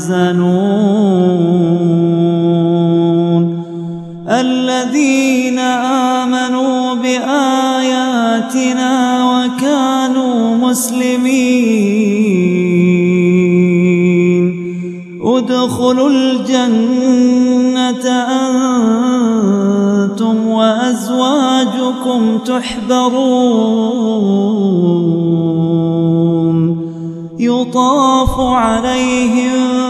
أنتم تحزنون الذين آمنوا بآياتنا وكانوا مسلمين. ادخلوا الجنة أنتم وأزواجكم تحبرون يطاف عليهم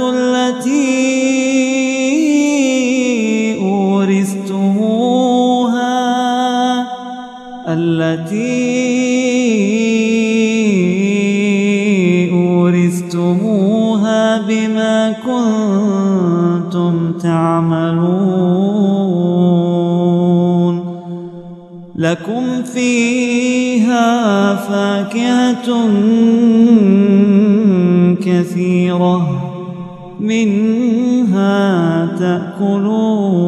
التي أورثتموها التي أورثتموها بما كنتم تعملون. لكم فيها فاكهة كثيرة. منها تأكلون.